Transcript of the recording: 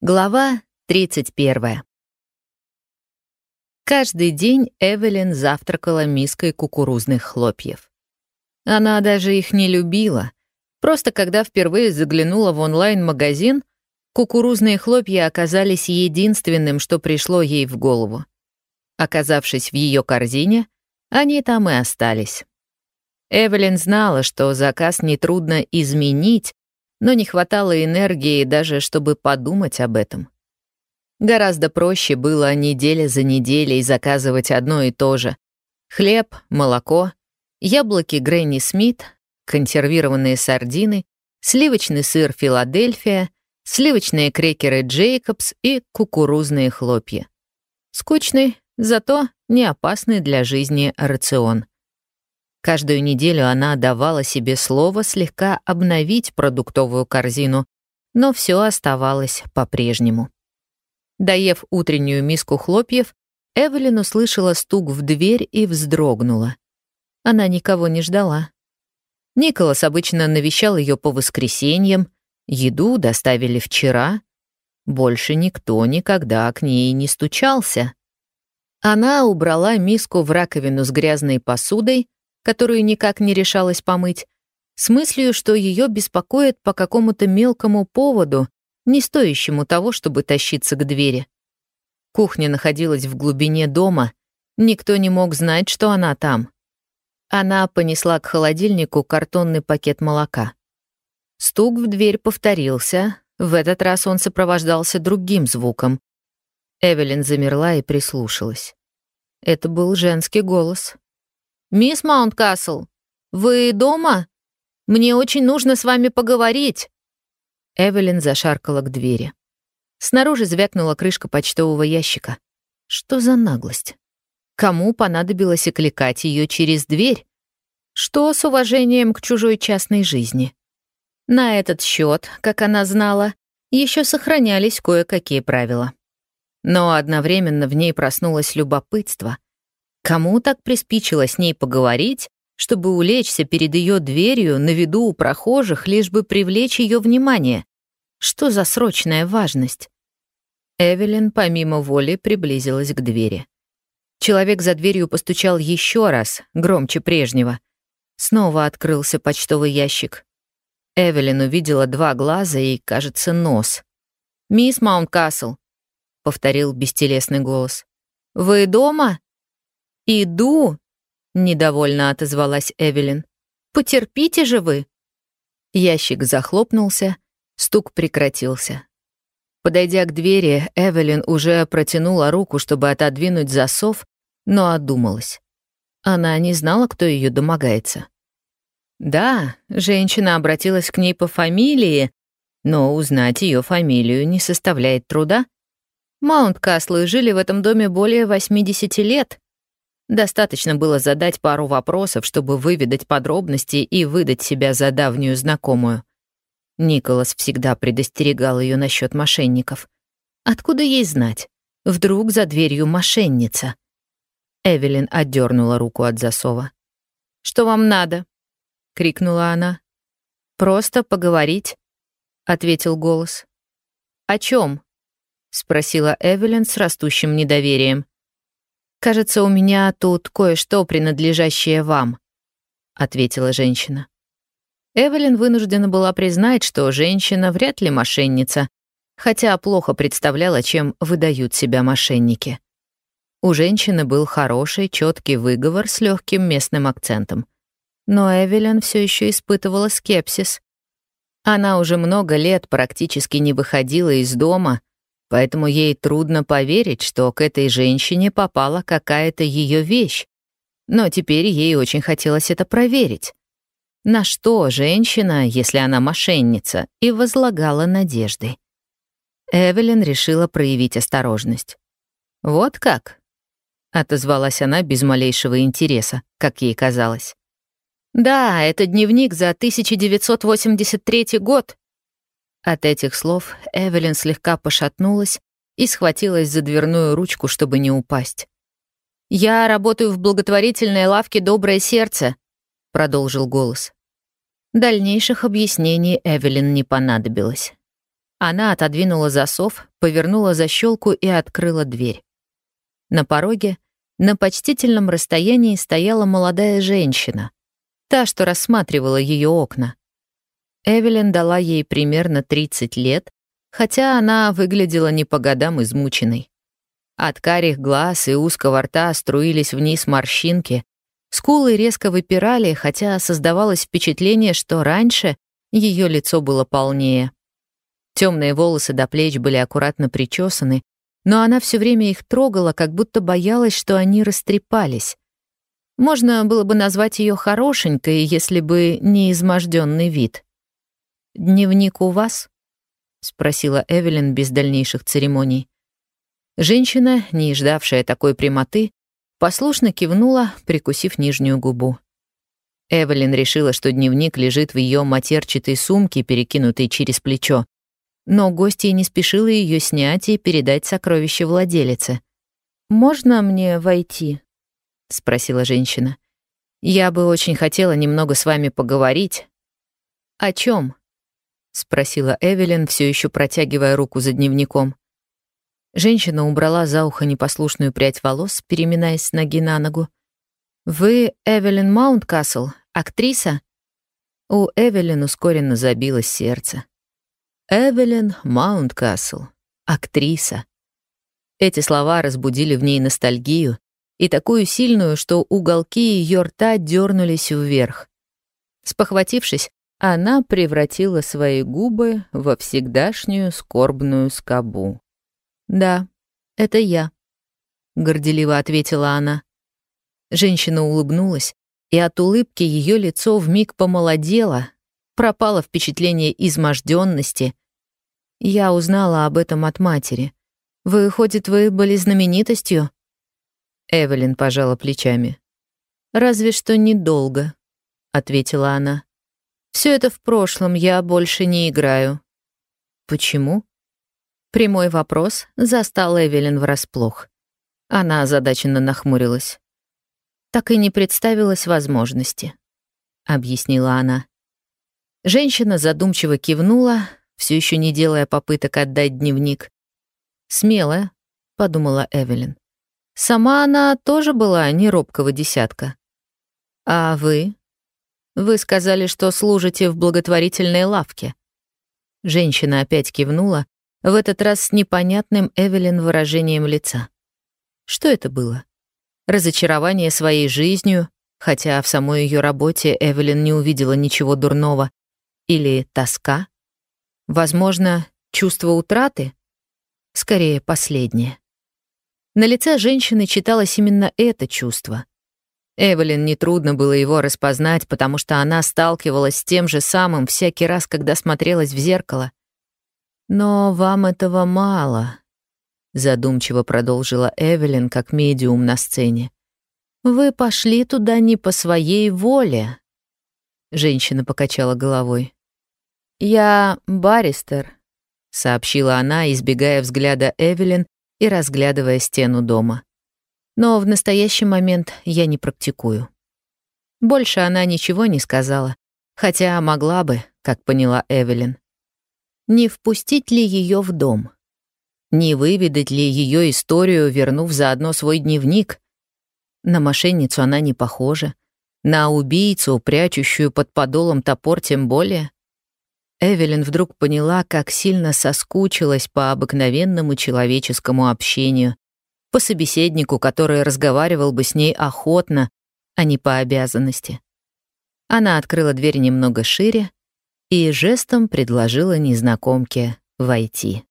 Глава 31. Каждый день Эвелин завтракала миской кукурузных хлопьев. Она даже их не любила. Просто когда впервые заглянула в онлайн-магазин, кукурузные хлопья оказались единственным, что пришло ей в голову. Оказавшись в ее корзине, они там и остались. Эвелин знала, что заказ нетрудно изменить, но не хватало энергии даже, чтобы подумать об этом. Гораздо проще было неделя за неделей заказывать одно и то же. Хлеб, молоко, яблоки Гренни Смит, консервированные сардины, сливочный сыр Филадельфия, сливочные крекеры Джейкобс и кукурузные хлопья. Скучный, зато не опасный для жизни рацион. Каждую неделю она давала себе слово слегка обновить продуктовую корзину, но все оставалось по-прежнему. Доев утреннюю миску хлопьев, Эвелин услышала стук в дверь и вздрогнула. Она никого не ждала. Николас обычно навещал ее по воскресеньям, еду доставили вчера. Больше никто никогда к ней не стучался. Она убрала миску в раковину с грязной посудой, которую никак не решалась помыть, с мыслью, что ее беспокоит по какому-то мелкому поводу, не стоящему того, чтобы тащиться к двери. Кухня находилась в глубине дома, никто не мог знать, что она там. Она понесла к холодильнику картонный пакет молока. Стук в дверь повторился, в этот раз он сопровождался другим звуком. Эвелин замерла и прислушалась. Это был женский голос. «Мисс Маунткасл, вы дома? Мне очень нужно с вами поговорить». Эвелин зашаркала к двери. Снаружи звякнула крышка почтового ящика. Что за наглость? Кому понадобилось окликать ее через дверь? Что с уважением к чужой частной жизни? На этот счет, как она знала, еще сохранялись кое-какие правила. Но одновременно в ней проснулось любопытство — Кому так приспичило с ней поговорить, чтобы улечься перед ее дверью на виду у прохожих, лишь бы привлечь ее внимание? Что за срочная важность? Эвелин помимо воли приблизилась к двери. Человек за дверью постучал еще раз, громче прежнего. Снова открылся почтовый ящик. Эвелин увидела два глаза и, кажется, нос. «Мисс Маунткасл», — повторил бестелесный голос. «Вы дома?» «Иду», — недовольно отозвалась Эвелин. «Потерпите же вы». Ящик захлопнулся, стук прекратился. Подойдя к двери, Эвелин уже протянула руку, чтобы отодвинуть засов, но одумалась. Она не знала, кто ее домогается. Да, женщина обратилась к ней по фамилии, но узнать ее фамилию не составляет труда. Маунт-Каслы жили в этом доме более 80 лет, Достаточно было задать пару вопросов, чтобы выведать подробности и выдать себя за давнюю знакомую. Николас всегда предостерегал ее насчет мошенников. Откуда ей знать? Вдруг за дверью мошенница? Эвелин отдернула руку от засова. «Что вам надо?» — крикнула она. «Просто поговорить», — ответил голос. «О чем? спросила Эвелин с растущим недоверием. «Кажется, у меня тут кое-что, принадлежащее вам», — ответила женщина. Эвелин вынуждена была признать, что женщина вряд ли мошенница, хотя плохо представляла, чем выдают себя мошенники. У женщины был хороший, четкий выговор с легким местным акцентом. Но Эвелин все еще испытывала скепсис. Она уже много лет практически не выходила из дома, Поэтому ей трудно поверить, что к этой женщине попала какая-то ее вещь. Но теперь ей очень хотелось это проверить. На что женщина, если она мошенница, и возлагала надежды? Эвелин решила проявить осторожность. «Вот как?» — отозвалась она без малейшего интереса, как ей казалось. «Да, это дневник за 1983 год», от этих слов Эвелин слегка пошатнулась и схватилась за дверную ручку, чтобы не упасть. «Я работаю в благотворительной лавке «Доброе сердце», — продолжил голос. Дальнейших объяснений Эвелин не понадобилось. Она отодвинула засов, повернула защелку и открыла дверь. На пороге, на почтительном расстоянии стояла молодая женщина, та, что рассматривала ее окна. Эвелин дала ей примерно 30 лет, хотя она выглядела не по годам измученной. От карих глаз и узкого рта струились вниз морщинки, скулы резко выпирали, хотя создавалось впечатление, что раньше ее лицо было полнее. Темные волосы до плеч были аккуратно причесаны, но она все время их трогала, как будто боялась, что они растрепались. Можно было бы назвать ее хорошенькой, если бы не изможденный вид. «Дневник у вас?» — спросила Эвелин без дальнейших церемоний. Женщина, не ждавшая такой прямоты, послушно кивнула, прикусив нижнюю губу. Эвелин решила, что дневник лежит в ее матерчатой сумке, перекинутой через плечо, но гостья не спешила ее снять и передать сокровище владелице. «Можно мне войти?» — спросила женщина. «Я бы очень хотела немного с вами поговорить». «О чем? Спросила Эвелин, все еще протягивая руку за дневником. Женщина убрала за ухо непослушную прядь волос, переминаясь с ноги на ногу. «Вы Эвелин Маунткасл, актриса?» У Эвелин ускоренно забилось сердце. Эвелин Маунткасл, актриса. Эти слова разбудили в ней ностальгию, и такую сильную, что уголки ее рта дернулись вверх. Спохватившись, она превратила свои губы во всегдашнюю скорбную скобу. «Да, это я», — горделиво ответила она. Женщина улыбнулась, и от улыбки ее лицо вмиг помолодело, пропало впечатление изможденности. Я узнала об этом от матери. Выходит, вы были знаменитостью? Эвелин пожала плечами. Разве что недолго, ответила она. Все это в прошлом, я больше не играю. Почему? Прямой вопрос застал Эвелин врасплох. Она озадаченно нахмурилась. Так и не представилась возможности, объяснила она. Женщина задумчиво кивнула, все еще не делая попыток отдать дневник. «Смелая», — подумала Эвелин. «Сама она тоже была не робкого десятка». «А вы?» «Вы сказали, что служите в благотворительной лавке». Женщина опять кивнула, в этот раз с непонятным Эвелин выражением лица. Что это было? Разочарование своей жизнью, хотя в самой ее работе Эвелин не увидела ничего дурного, или тоска? Возможно, чувство утраты? Скорее, последнее. На лице женщины читалось именно это чувство. Эвелин нетрудно было его распознать, потому что она сталкивалась с тем же самым всякий раз, когда смотрелась в зеркало. «Но вам этого мало», — задумчиво продолжила Эвелин как медиум на сцене. «Вы пошли туда не по своей воле». Женщина покачала головой. «Я баристер», — сообщила она, избегая взгляда Эвелин и разглядывая стену дома. «Но в настоящий момент я не практикую». Больше она ничего не сказала, хотя могла бы, как поняла Эвелин. Не впустить ли ее в дом? Не выведать ли ее историю, вернув заодно свой дневник? На мошенницу она не похожа. На убийцу, прячущую под подолом топор, тем более. Эвелин вдруг поняла, как сильно соскучилась по обыкновенному человеческому общению, по собеседнику, который разговаривал бы с ней охотно, а не по обязанности. Она открыла дверь немного шире и жестом предложила незнакомке войти.